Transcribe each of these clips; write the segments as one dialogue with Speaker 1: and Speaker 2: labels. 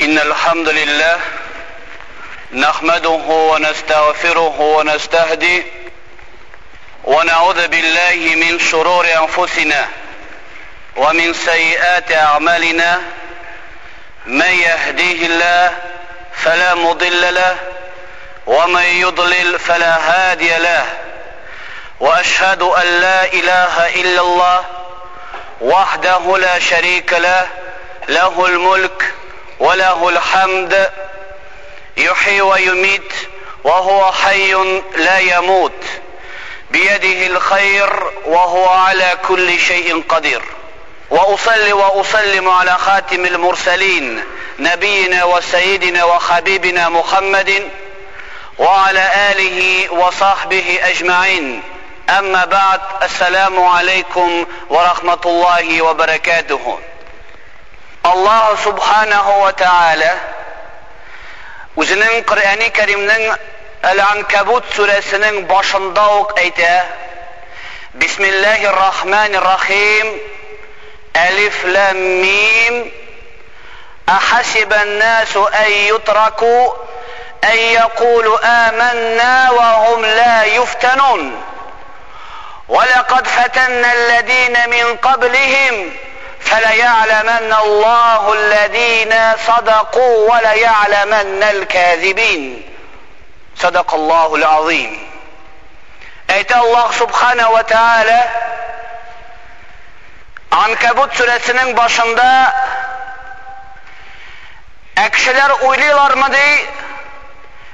Speaker 1: إن الحمد لله نحمده ونستغفره ونستهدي ونعوذ بالله من شرور أنفسنا ومن سيئات أعمالنا من يهديه الله فلا مضل له ومن يضلل فلا هادي له وأشهد أن لا إله إلا الله وحده لا شريك له له الملك وله الحمد يحيي ويميت وهو حي لا يموت. بيده الخير وهو على كل شيء قدير. وأصلي وأسلم على خاتم المرسلين نبينا وسيدنا وحبيبنا محمد وعلى آله وصحبه أجمعين. أما بعد السلام عليكم ورحمة الله وبركاته. alloh subhanahu va taolo o'zining qur'oni karimning al ankabut surasining boshidaoq ayta bismillahi rohmanir rohim alif lam mim أحسب الناس أن يتركوا أن يقولوا آمنا وهم لا يفتنون ولقد فتنا الذين من قبلهم فليعلمن الله الذين صدقوا وليعلمن الكاذبين. صدق الله العظيم. ايت الله سبحانه وتعالى عنكبوت سورتنين باشندا اكشلر اويليلار مدي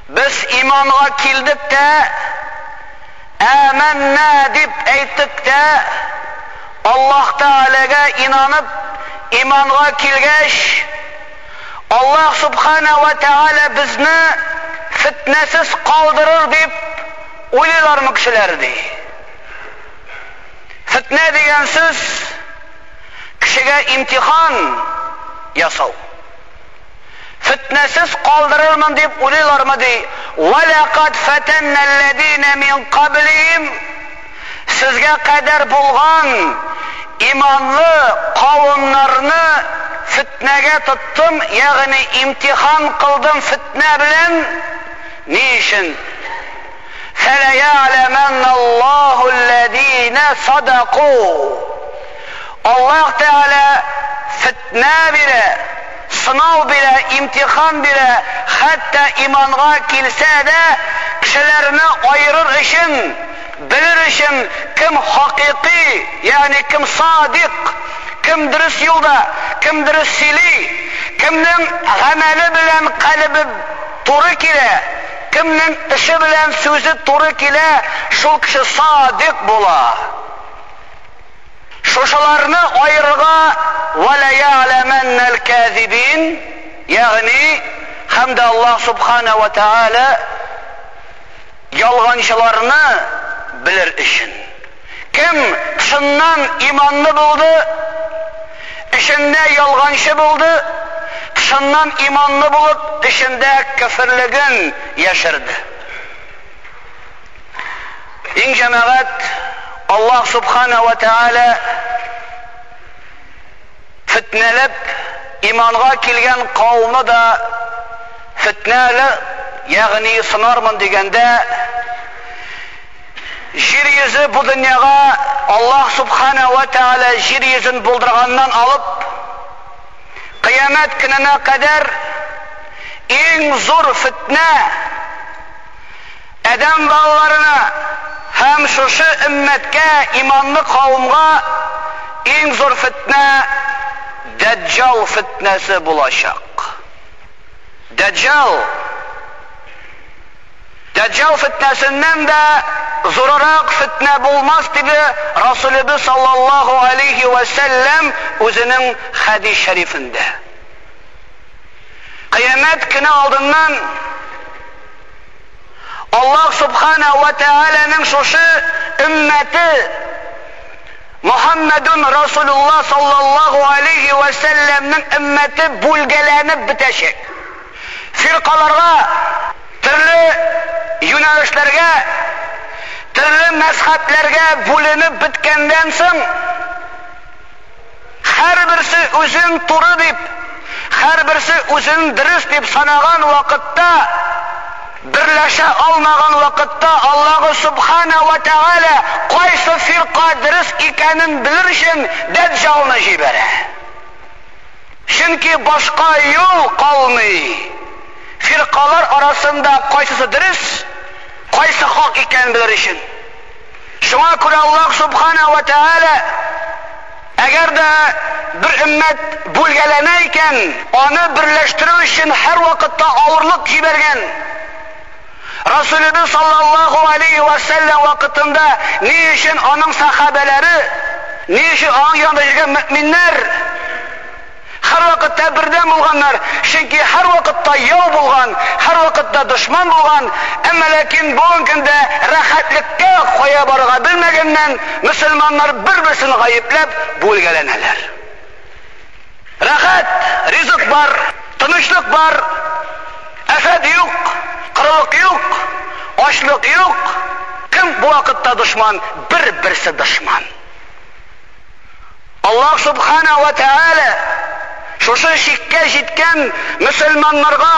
Speaker 1: بس ايمانغا كيلدك تا امنا ديب ايتك аллах тағалаға инанып иманға келгәш аллах субхана ва тағала бізні фитнәсіз қалдырыр деп ойлайлармы кішілер дей фитнә деген сөз кішіге имтихан ясау фитнәсіз қалдырырмын деп сезгә кадәр булган иманлы кавымнарны фетнәгә тоттым, ягъни имтихан кылдым фетнә белән. Ни өчен? Фәлә я'ләмәннә Аллаһу алләзина садаку. Аллаһ Тәгалә фетнә бирә, сынау бирә, имтихан бирә, хәтта иманга килсә дә, кешеләрне айырыр өчен белер өчен кем хакыйкый, ягъни кем садик, кем дөрес юлда, кем дөрес сөйли, кемнең гамәле белән калбы туры килә, кемнең эше белән сүзе туры килә, шул. Шушыларны айырыга вала я'ламаннал казибин, ягъни хамда Аллах субхана ва таала bilir işin. Kim şundan imanlı buldu, işinde yalgançı buldu, şundan imanlı bulup işinde kafirliğin yaşırdı. İn cemaat Allah subhanehu ve teala fitnelip imanğa kilgen kavmi da fitneli yani sınarmın degende җир йөзе бу дөньяга Аллах субхана ва таала җир йөзен булдырганнан алып кыямәт көненә кадәр иң зур фитнә адәм балаларына һәм шушы өммәткә иманлы кавымга иң зур фитнә Дәҗҗал фитнәсе булачак. Дәҗҗал Дәҗҗал фитнәсеннән дә зуррак фитнә булмас диде Расулыбыз саллаллаһу алейхи ва саллям үзенең хадис шәрифендә. Кыямәт көне алдыннан Аллах субхана ва тааляның шушы өммәте Muhammedun Resulullah sallallahu aleyhi ve sellem'nin ümmeti bulgelenip bitecek. Firkalarga, türlü yönelişlerge, türlü mezheplerge bölünüp bitkenden soň her birisi özün turu dip, һәрберсе үзен дөрес дип санаган вакытта берләшә алмаган вакытта Аллаһу Субхана ва Тааля кайсы фирqa дөрес икәнен белер өчен Даджалны җибәрә. Чөнки башка юл калмый. firqalar arasında qaysısı dürüst, qaysı hak ekanini bilir işin. Şuna göre Allah subhanahu ve ta'ala agar da bir ummat bo'lgalana ekan uni birlashtirish uchun har vaqtda og'irlik jibergan rasulimiz sollallohu alayhi vasallam vaqtida ne uchun onun sahobalari ne uchun uning yonida yurgan mo'minlar һәр вакытта бердәм булганнар, чөнки һәр вакытта яу булган, һәр вакытта дошман булган, әмма ләкин бүген көндә рәхәтлеккә кая барырга белмәгәннән мөселманнар бер-берсен гаепләп бүлгәләнәләр. Рәхәт, ризык бар, тынычлык бар, афәт юк, кырылык юк, ачлык юк. Кем бу вакытта дошман? Бер-берсе дошман. Аллаһ субхана ва тааля шушы шиккә җиткән мөселманнарга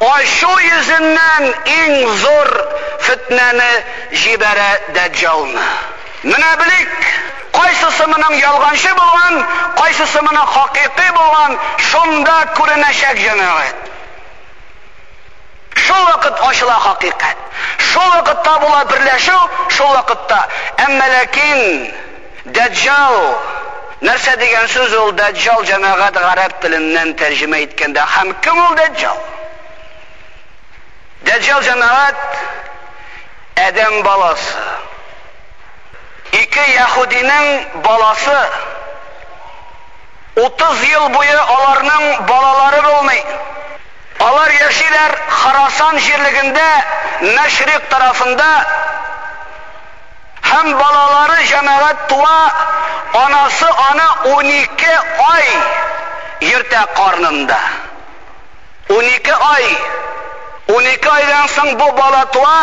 Speaker 1: ашу йөзеннән иң зур фитнәне җибәрә Даджалны. Менә белик, кайсысы моның ялганчы булган, кайсысы моның хакыйкый булган, шунда күренәчәк җәмәгать. Шул вакыт ачыла хакыйкать. Шул вакытта була берләшү, шул вакытта. Әмма ләкин Даджал Нәрсә дигән сүз ул Даджал җәмәгать гарәп теленнән тәрҗемә иткәндә һәм кем ул Даджал? Даджал җәмәгать Адәм баласы. Ике Яһудиның баласы 30 ел буе аларның балалары булмый. Алар яшиләр Харасан җирлегендә, Мәшрик тарафында һәм балалары җәмәгать туа, анасы аны 12 ай йөртә карнында. 12 ай. 12 айдан соң бу бала туа,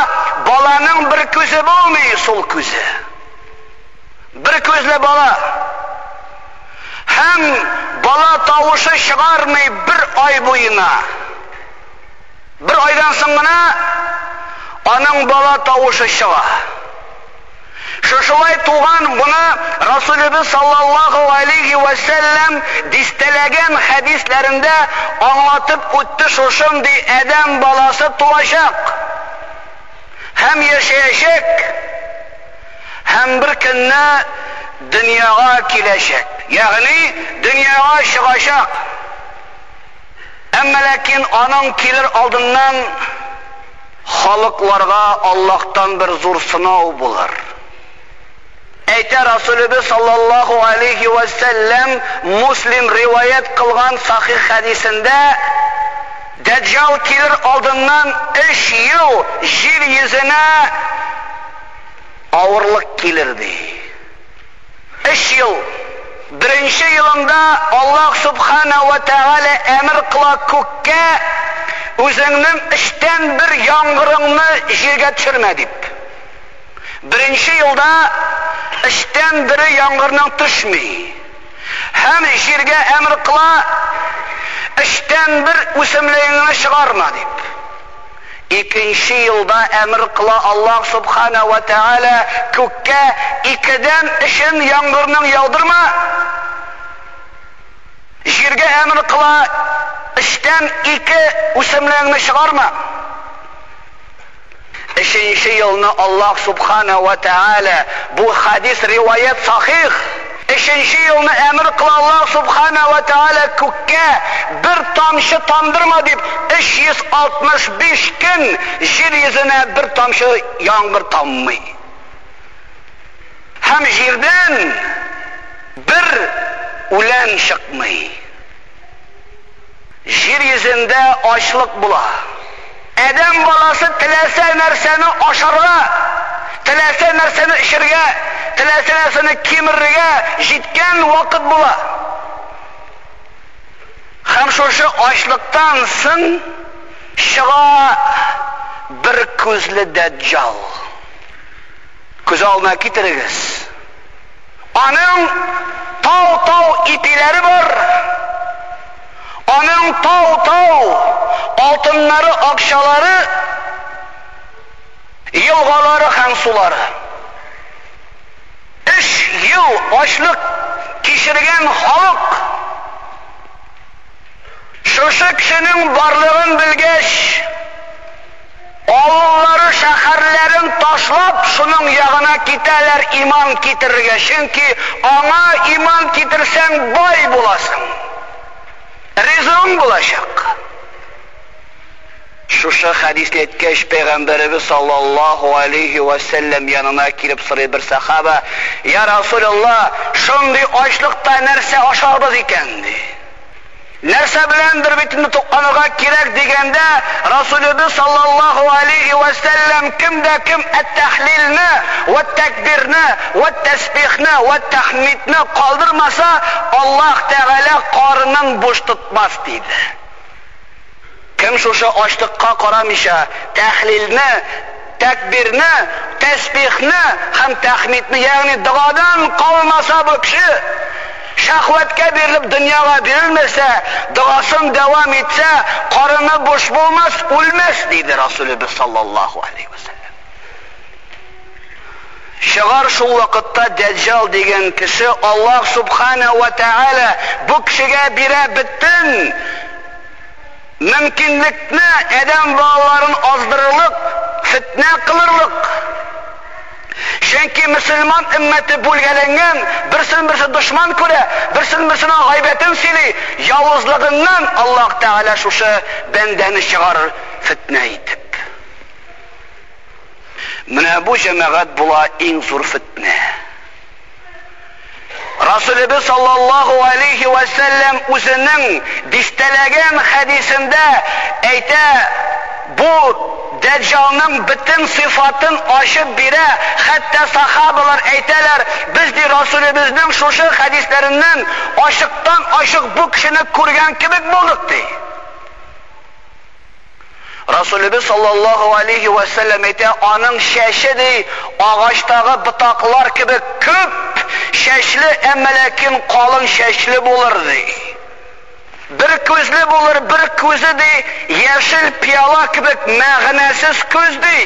Speaker 1: баланың бер күзе булмый, сул күзе. Бер күзле бала. Һәм бала тавышы чыгармый бер ай буена. Бер айдан соң гына аның бала тавышы чыга. Шушылай туган буны Расулыбыз саллаллаху алейхи ва саллям дистәләгән хәдисләрендә аңлатып үтте шушындый адәм баласы туачак. Һәм яшәячәк. Һәм бер көнне дөньяга киләчәк. Ягъни дөньяга чыгачак. Әмма ләкин аның килер алдыннан халыкларга Аллаһтан бер зур сынау булыр. Әйтә Расулыбыз саллаллаху алейхи ва саллям Муслим риваят кылган сахих хадисендә Даджал килер алдыннан 3 ел җир йөзенә авырлык килер ди. 3 ел Беренче елында Аллаһ субхана ва тааля әмер кыла күккә үзеңнең эштән бер яңгырыңны җиргә төшермә дип. Беренче елда эштән бире яңгырның төшми. Һәм җиргә әмр кыла, эштән бер үсемлегеңне чыгарма дип. Икенче елда әмр кыла Аллаһ субхана ва тааля күккә икедән эшен яңгырның яудырма. Җиргә әмр кыла, эштән ике үсемлегеңне чыгарма. beshinchi yilni olloh subhana va taala bu hadis rivoyat sahih beshinchi yilni amr qila alloh subhana va taala ko'kka bir tomchi tomdirma deb uch yuz oltmish besh kun yer yuzini bir tomchi yomg'ir tommay ham yerdan bir ulan chiqmay yer yuzida ochliq Әдәм баласы теләсә нәрсәне ашарга, теләсә нәрсәне эчәргә, теләсә нәрсәне кимерергә җиткән вакыт була. Һәм шушы ачлыктан соң чыга бер күзле дәҗҗал. Күз алдына китерегез. Аның тау-тау ипиләре бар. Аның тау-тау алтыннары, акчалары, елгалары һәм сулары. Үч ел ачлык кичергән халык шушы кешенең барлыгын белгәч, Авыллары, шәһәрләрен ташлап, шуның ягына китәләр иман китерергә. Чөнки аңа иман китерсәң бай буласың. Ризыгың булачак. Шушы хадисне әйткәч, Пәйгамбәребез саллаллаһу алейхи ва саллям янына килеп сорый бер сахаба: "Я Расулуллах, шундый ачлыкта нәрсә ашарбыз икән?" ди. Нәрсә беләндер бит инде токланырга кирәк дигәндә, Расулыбыз саллаллаһу алейхи ва саллям кимдә кем әт-тахлилне, ва такбирне, ва тасбихне, ва тахмидне калдырмаса, Аллаһ Тәгалә карынын буш тотмас диде. Кем шушы ачлыкка карамыйча, тахлилне, такбирне, тасбихне һәм тахмидне, ягъни дуадан калмаса бу шахватка берилип dunyoga berilmasa duosin davom etsa qorni bo'sh bo'lmas o'lmas deydi rasulimiz sollallohu alayhi vasallam shigar shu vaqtda dajjal degan kishi alloh subhanahu va taolo bu kishiga bera butun mumkinlikni odam bolalarini ozdirliq fitna qilirliq Чөнки мусульман умматы бүлгәләнгән, берсен берсе дошман күрә, берсен берсенә гайбәтен сөйли, явызлыгыннан Аллаһ Тәгалә шушы бәндәне чыгарыр фитнә итеп. Менә бу җәмәгать була иң зур фитнә. rasulimiz sollallohu alayhi vasallam o'zining diktalagan hadisida ayta bu Dajjalning butun sifatin oshib bera, hatto sahabalar aytalar, biz de Rasulimizning shu hadисләреннән ашыктан ашык bu kishini ko'rgan кебек булдык ди. Расулыбыз саллаллаху алейхи ва саллям әйтә, аның шәше ди агачтагы бутаклар кебек күп, шәчле, әмма ләкин калын шәчле булыр ди. bir ko'zli bo'lur bir ko'zi de yashil piyola kibik mag'nasiz ko'zdi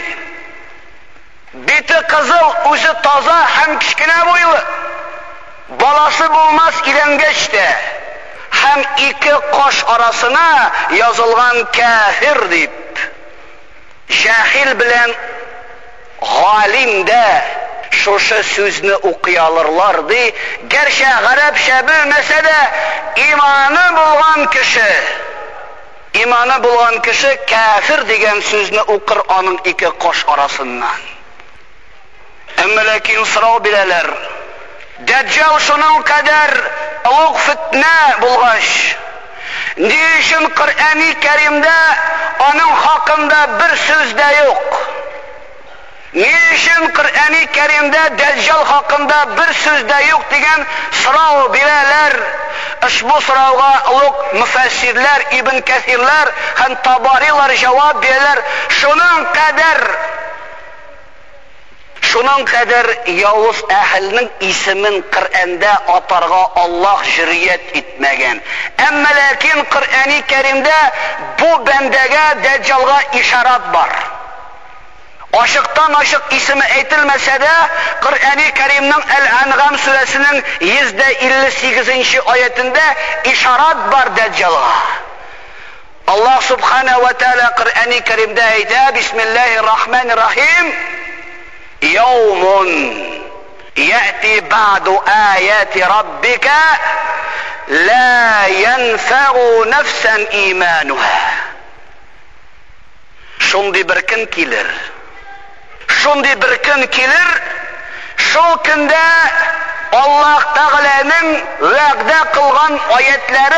Speaker 1: beti qizil o'zi toza ham kichkina bo'yli bolasi bo'lmas ilangachda ham ikki qosh orasina yozilgan kafir deb jahil bilan g'olimda шушы сүзне укый алырлар ди. Гәрчә гарәпчә белмәсә дә иманы булган кеше иманы булган кеше кафир дигән сүзне укыр аның ике каш арасыннан. Әмма ләкин сорау бирәләр. Дәҗҗал шуның кадәр улуг ни өчен Коръәни Кәримдә аның хакында бер сүз дә юк? Ни өчен Коръәни Кәримдә Дәҗҗал хакында бер сүз дә юк дигән сорау бирәләр. Ушбу сорауга улуг муфассирләр, Ибн Кәсирләр һәм Табарилар җавап бирәләр. Шуның қадар Яуыз әхілнің исімін Қырәнді атарға Аллах жүріет етмеген. Әмі ләкин Қырәни кәрімді бұл бәндәге дәджалға ишарат бар. Ашықтан ашық исімі әйтілмесе де, Құр'әни Кәримнің Әл-Әнғам сүресінің 158-ші аятында ишарат бар дәджалға. Аллах Субхана ва Тәала Құр'әни Кәримді әйді, Бисмиллахи Рахмани Рахим, يوم يأتي بعد آيات ربك لا ينفع نفسا إيمانها. شندي بركن كيلر. شندي بركن كيلر. شو كندا؟ الله تغلى من وعدا قلغان آياتلار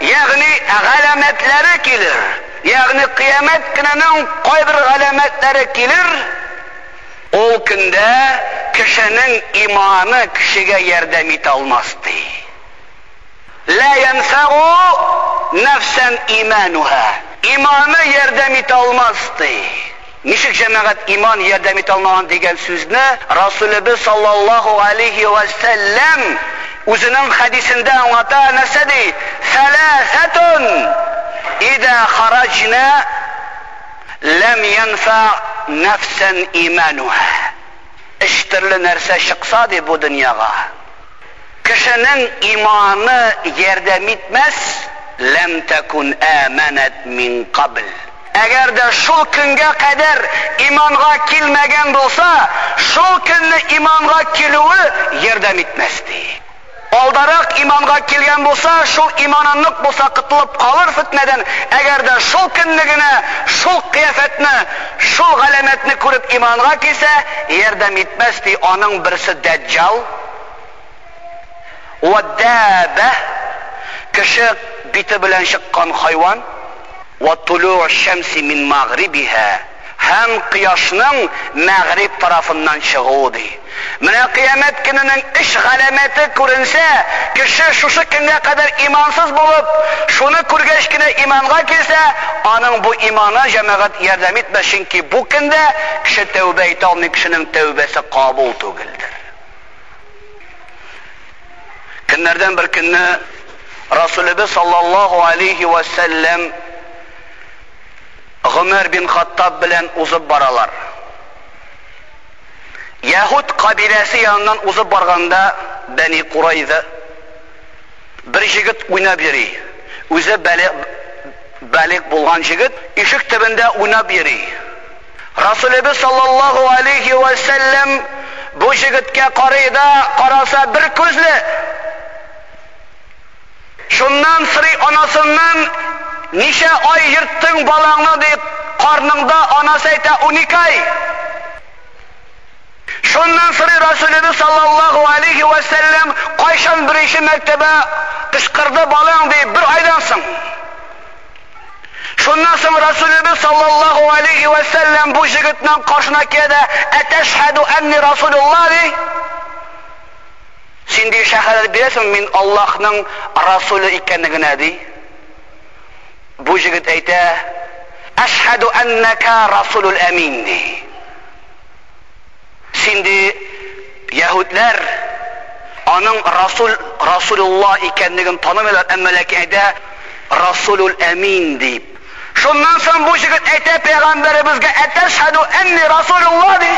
Speaker 1: يعني غلمتلار كيلر. يعني قيامات كنا من قيبر غلمتلار كيلر كيلر. Ул көндә кешенең иманы кешегә ярдәм итә алмас ди. Ла янфагу нафсан имануха. Иманы ярдәм итә алмас ди. Ничек җәмәгать иман ярдәм итә алмаган дигән сүзне Расулыбыз саллаллаһу алейхи ва саллям үзенең хадисендә аңлата нәрсә ди? Сәләсәтун идә хараҗна ләм янфа нәфсән имануһ. Эш төрле нәрсә чыкса ди бу дөньяга. Кешенең иманы ярдәм итмәс, ләм такун аманат мин кабл. Әгәр дә шул көнгә кадәр иманга килмәгән булса, шул көнне иманга килүе ярдәм итмәс ди. Алдарак иманга килгән булса шул иманы нык булса кытылып калыр фитнәдән әгәр дә шул генә шул кыяфәтне шул галәмәтне күреп иманга килсә ярдәм итмәс ди аның берсе дәҗҗал ваддаба кеше бите белән чыккан хайван ва һәм кояшның мәгриб тарафыннан чыгуы ди. Менә кыямәт көненең эш галәмәте күренсә, кеше шушы көнгә кадәр имансыз булып, шуны күргәч кенә иманга килсә, аның бу иманы җәмәгать ярдәм итмәс, чөнки бу көндә кеше тәүбә итә алмый, кешенең тәүбәсе кабул түгелдер. Көннәрдән бер көнне Расулыбыз саллаллаһу алейхи ва саллям Гомер бин Хаттаб белән узып баралар. Яһуд кабиләсе янынан узып барганда Бәни Курайза бер җигет уйнап йөри. Үзе бәлик бәлик булган җигет ишек төбендә уйнап йөри. Расулыбыз саллаллаһу алейхи ва саллям бу җигеткә карый да караса бер күзле. Шуннан анасыннан Нише ай йырттың балаңны дип, карныңда анасы әйтә 12 ай. Шуннан сыры саллаллаху алейхи ва саллям кайшан беренче мәртәбә кычкырды балаң дип бер айдан соң. Шуннан соң Расулыбыз саллаллаху алейхи ва саллям бу җегетнең каршына килде, "Аташхаду анни Расулуллах" ди. Син ди шәһәдәт бирәсең, мин Расулы икәнлегенә. bu yigit ayta ashhadu annaka rasulul amin de. Şimdi yahudlar аның расул расулулла икәнлеген танымыйлар әмма ләкин әйтә расулул әмин дип шуннан соң бу егет әйтә пәйгамбәребезгә әтәшһәду әнни расулулла ди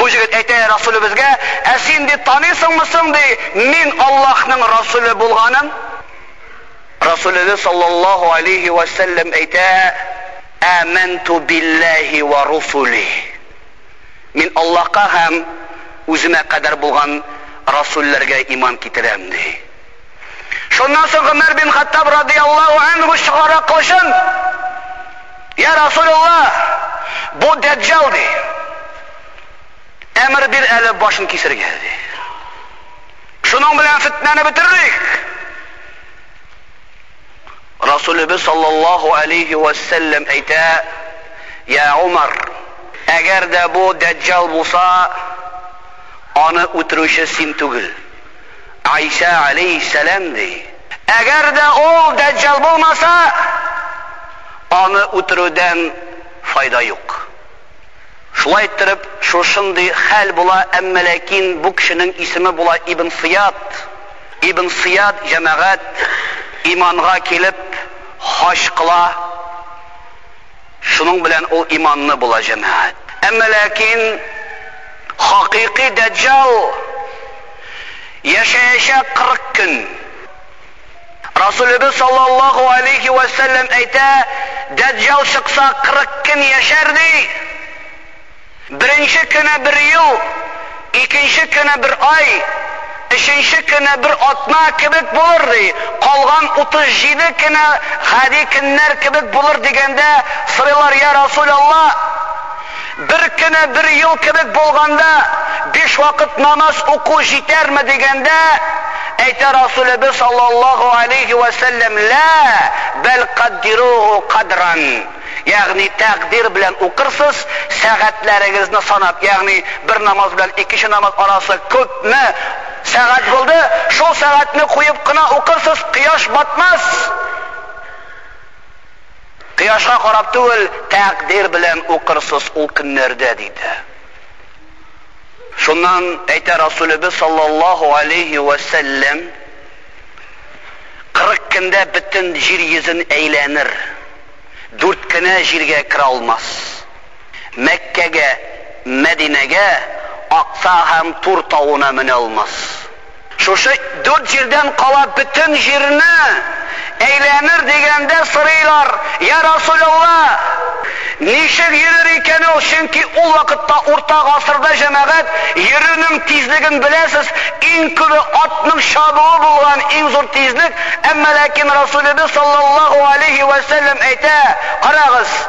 Speaker 1: бу егет әйтә расулебезгә ә син ди таныйсыңмы соң ди мин аллаһның расулы булганым Rasulullah sallallahu aleyhi ve sellem eyte Amentu billahi ve rusulih Min Allah'a hem үземә кадәр булган расулләргә иман китерәм ди. Шуннан соң Гомер бин Хаттаб радиллаһу анху чыгара кылышын. Я Расулуллах, бу дәҗҗал ди. Әмер бир әле башын кисергә ди. Шуның белән фитнәне бетерик. Rasulübüz sallallahu aleyhi ve sellem eyte Ya Umar eğer de bu deccal bulsa onu uturuşu sin tugul. Ayşe aleyhisselamdı. Eğer de o deccal bulmasa onu uturudan fayda yok. Шулай иттереп, шушындый хәл була, әмма ләкин бу кешенең исеме була Ибн Сияд. Ибн Сияд җәмәгать иманга килеп хаш кыла. Шуның белән ул иманны була җәмәгать. Әмма ләкин хакыйкый даҗҗал яшәячәк 40 көн. Расулыбыз саллаллаху алейхи ва саллям әйтә, даҗҗал чыкса 40 көн яшәр ди. Беренче көне бер ел, икенче көне бер ай, Üçüncü güne bir atma kibik bulur di. Kalgan 37 güne hadi günler kibik bulur digende sorular ya Resulallah. Bir güne bir yıl kibik bulganda beş vakit namaz oku jiter mi digende Eyte Resulü sallallahu aleyhi ve sellem la bel kaddiruhu kadran. Ягъни тәкъдир белән укырсыз, сәгатьләрегезне санап, ягъни бер намаз белән икенче намаз арасы күпме сәгать булды, шул сәгатьне куеп кына укырсыз, кояш батмас. Кояшка карап түгел, тәкъдир белән укырсыз ул көннәрдә диде. Шуннан әйтә Расулыбыз саллаллаһу алейхи саллям 40 көндә бөтен җир йөзен әйләнер. Дүрт кенә җиргә керә алмас. Мәккәгә, Мәдинәгә, Акса һәм Тур тауына менә алмас. Шушы дүрт җирдән кала бөтен җирне әйләнер дигәндә сырыйлар. Я Расулулла, ничек йөрер икән ул? Чөнки ул вакытта урта гасырда җәмәгать йөрүнең тизлеген беләсез, иң күбе атның шабуы булган иң зур тизлек, әмма ләкин Расулыбыз саллаллаху алейхи ва саллям әйтә, карагыз,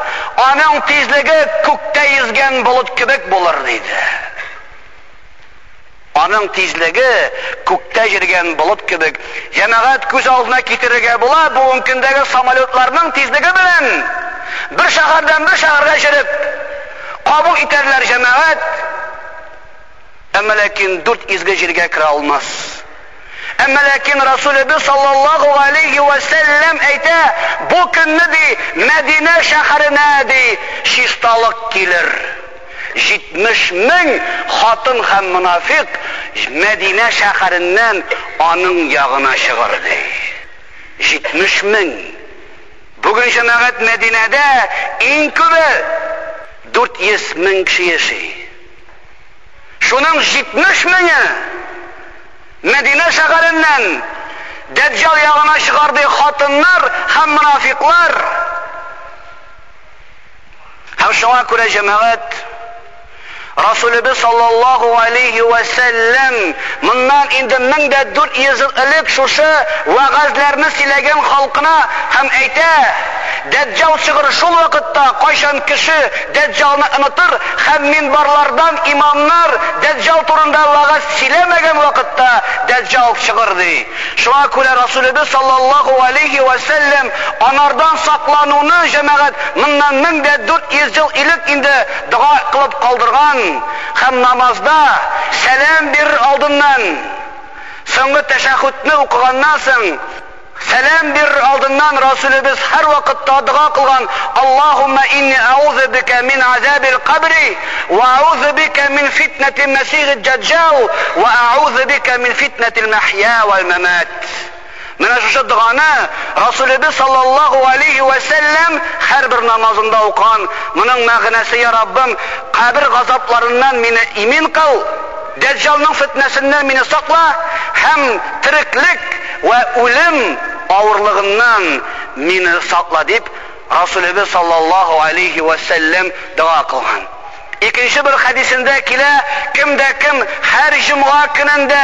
Speaker 1: аның тизлеге күктә йөзгән болыт кебек булыр диде. Аның тизлеге күктә йөргән болыт кебек. Җәмәгать күз алдына китерергә була бу көндәге самолетларның тизлеге белән бер шәһәрдән бер шәһәргә җиреп кабул итәрләр җәмәгать. Әмма ләкин дүрт изге җиргә керә алмас. Әмма ләкин Расулыбыз саллаллаху алейхи ва саллям әйтә, бу көнне ди Мәдинә шәһәренә ди чисталык килер. 70 мең хатын һәм мунафиq Мәдинә шәһәреннән аның ягына чыгыр ди. 70 мең. Бүген җәмәгать Мәдинәдә иң күбе 400 мең кеше яши. Шуның 70 меңе Мәдинә шәһәреннән Дәҗҗал ягына чыгар ди хатыннар һәм мунафиклар. Һәм шуңа күрә җәмәгать Расулыбыз саллаллаху алейхи ва саллям моннан инде 1400 ел элек шушы вагазларны сөйләгән халкына һәм әйтә Дәҗҗал чыгыр шул вакытта кайчан кеше Дәҗҗалны онытыр һәм минбарлардан имамнар Дәҗҗал турында вагаз сөйләмәгән вакытта Дәҗҗал чыгыр ди. Шуңа күрә Расулыбыз саллаллаху алейхи ва саллям анардан саклануны җәмәгать моннан 1400 ел элек инде дуа кылып калдырган һәм намазда сәлам бир алдыннан соңгы тәшәһүдне укыганнан соң Сәлам бир алдыннан Расулыбыз һәр вакытта дуа кылган: "Аллаһумма инни аузу бика мин азабил кабри ва аузу бика мин фитнатил масих ад-дajjal ва аузу бика мин фитнатил махья вал мамат." Менә шушы дуаны Расулыбыз саллаллаху алейхи ва саллям һәр бер намазында укыган. Моның мәгънәсе я Раббым, кабр газапларыннан мине имин кыл. Дәҗҗалның фитнәсеннән мине сакла һәм тиреклек ва үлем авырлыгыннан мине сакла дип Расулыбыз саллаллаху алейхи ва саллям дуа кылган. Икенче бер хадисендә килә, кемдә кем һәр җомга көнендә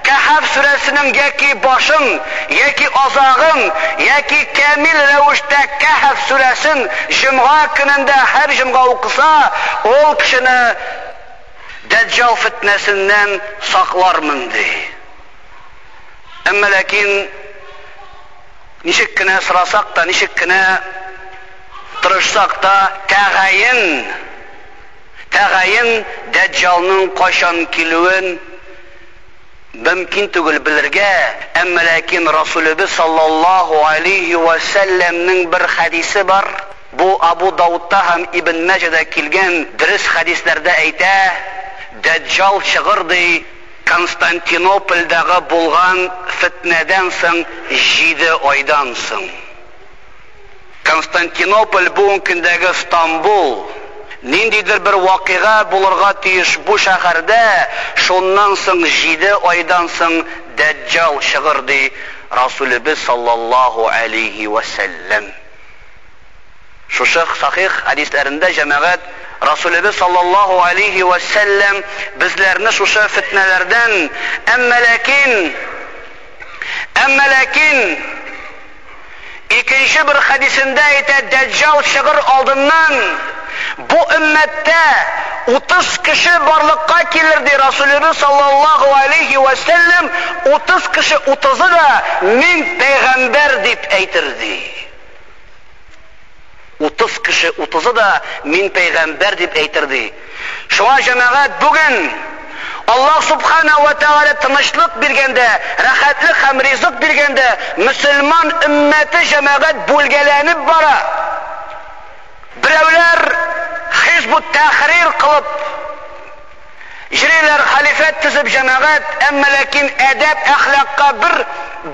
Speaker 1: Кәһәф сүрәсенең яки башын, яки азагын, яки камил рәвештә Кәһәф сүрәсен җомга көнендә һәр җомга укыса, ул кешене Дәҗҗал фитнәсеннән саклармын ди. Әмма ләкин ничек кенә сорасак та, ничек кенә тырышсак та, тәгаен тәгаен Дәҗҗалның кайчан килүен мөмкин түгел белергә, әмма ләкин Расулыбыз саллаллаху алейхи ва салламның бер хадисе бар. Бу Абу Даудта һәм Ибн Маҗада килгән дөрес хадисләрдә әйтә, Дәҗҗал чыгыр ди Константинопольдагы булган фитнәдән соң 7 айдан соң. Константинополь бу көндәге Стамбул Ниндидер бер вакыйга булырга тиеш бу шәһәрдә, шуннан соң 7 айдан соң Дәҗҗал чыгыр ди Расулыбыз саллаллаху алейхи саллям. Шушы сахих хадисләрендә җәмәгать Расулыбыз саллаллаху алейхи ва саллям безләрне шушы фитнәләрдән әмма ләкин әмма ләкин икенче бер хадисендә әйтә Дәҗҗал чыгыр алдыннан Бу өммәттә 30 кеше барлыкка килер ди Расулыбыз саллаллаху алейхи ва саллям 30 кеше 30-ы да мин пәйгамбәр дип әйтер ди. 30 кеше 30-ы да мин пәйгамбәр дип әйтер ди. Шуңа җәмәгать бүген Аллах субхана ва тааля тынычлык биргәндә, рәхәтлек һәм ризык биргәндә, мөселман өммәте җәмәгать бүлгәләнеп бара. Берәүләр хизбу тәхрир кылып Җиреләр халифат төзеп җәмәгать, әмма ләкин әдәп әхлакка бер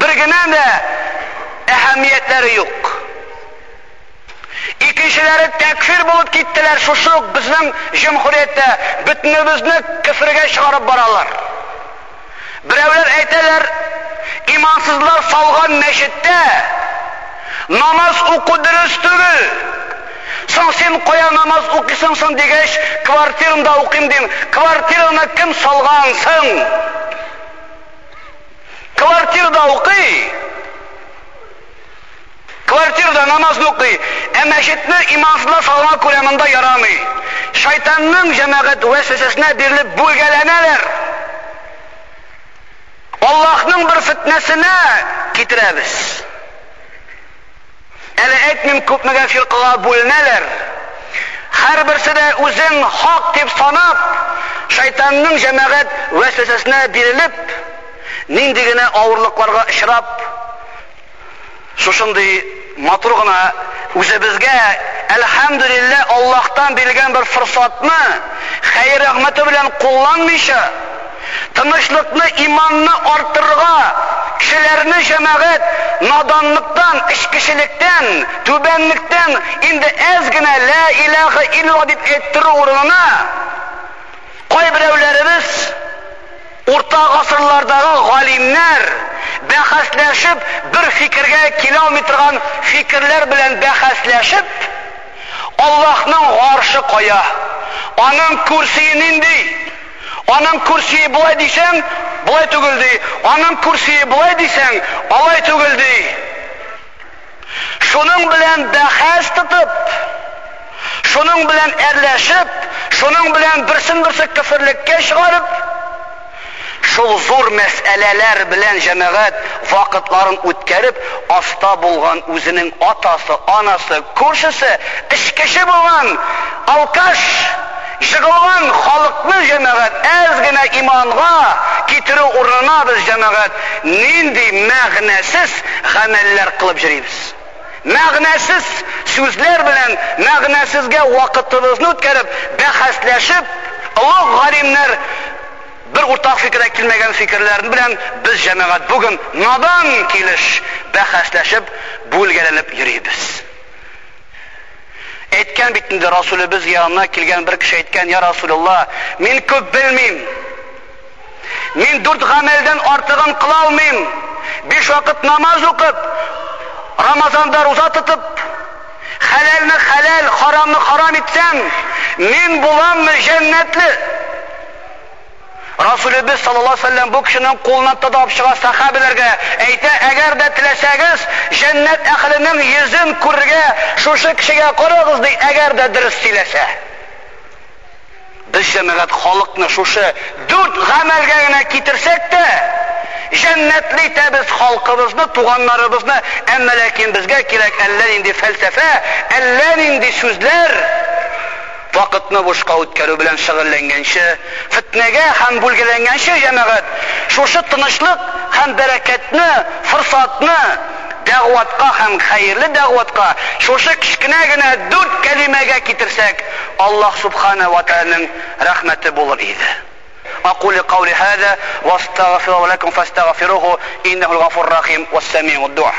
Speaker 1: бер генә дә әһәмиятләре юк. Икенчеләре тәкфир булып киттеләр шушы ук безнең җәмгыятьтә бөтенебезне кифргә чыгарып баралар. Берәүләр әйтәләр, имансызлар салган мәчеттә намаз уку дөрес түгел. Син кая намаз укыйсың соң дигәч, квартирымда укыйм дим. Квартираны кем салган соң? Квартирада укый. Квартирада намаз укый. Ә мәчетне имансызлар салган күрә ярамый. Шайтанның җәмәгать вәсвәсәсенә бирелеп бүлгәләнәләр. Аллаһның бер фитнәсенә китерәбез. Әле әйтмим күпмегә фирқага бүленәләр. Һәрберсе дә үзен хак дип санап, шайтанның җәмәгать вәсвәсәсенә бирелеп, нинди генә авырлыкларга очрап, шушындый матур гына. Үзебезгә әлхәмдүлиллә Аллаһтан бирелгән бер форсатны хәйр рәхмәте белән кулланмыйча, тынычлыкны, иманны арттырырга, кешеләрне җәмәгать наданлыктан, ичкишелектән, түбәнлектән инде әз генә ла илаха илlallah дип әйттерү урынына кайберәүләребез урта гасырлардагы галимнәр бәхәсләшеп бер фикергә килә алмый фикерләр белән бәхәсләшеп Аллаһның гаршы кая, аның күрсие нинди, Аның күрсие булай дисәң, булай түгел ди. Аның күрсие булай дисәң, алай түгел ди. Шуның белән бәхәс тотып, шуның белән әрләшеп, шуның белән берсен берсе кифрлеккә чыгарып, шул зур мәсьәләләр белән җәмәгать вакытларын үткәреп, аста булган үзенең атасы, анасы, күршесе, эшкеше булган алкаш жығылған халықны жәмәғат әз генә иманға китеру урынына біз жәмәғат нинди мәғнәсіз ғәмәлләр қылып жүрейбіз мәғнәсіз сүзләр белән мәғнәсезгә вакытыбызны үткәреп бәхәсләшеп олуг ғалимнәр бер уртак фикергә килмәгән фикерләрен белән без җәмәгать бүген надан килеш бәхәсләшеп бүлгәләнеп йөрибез әйткән бит инде Расулыбыз янына килгән бер кеше әйткән, "Я Расулулла, мин күп белмим. Мин дүрт гамәлдән артыгын кыла алмыйм. Биш вакыт намаз укып, Рамазанда роза тотып, хәләлне хәләл, харамны харам итсәм, мин буламмы Җәннәтле?" Расулыбыз саллаллаһу алейхи вәсәлләм бу кешенең кулына тотып чыга сахабаларга әйтә, әгәр дә теләсәгез, җәннәт әхленең йөзен күрергә шушы кешегә карагыз ди, әгәр дә дөрес сөйләсә. Без җәмәгать халыкны шушы дүрт гамәлгә генә китерсәк тә, җәннәтле итәбез халкыбызны, туганнарыбызны, безгә кирәк әллә нинди фәлсәфә, әллә нинди сүзләр, vaqtni boshqa o'tkaruv bilan shug'ullangan fitnaga ham bo'lgalangan jamoat shosha tinchlik ham barakatni fursatni da'vatga ham xayrli da'vatga shosha kichkinagina dud kalimaga keltirsak alloh subhanahu va taolaning rahmati bo'lar edi أقول قولي هذا واستغفر لكم فاستغفروه إنه الغفور الرحيم والسميع الدعاء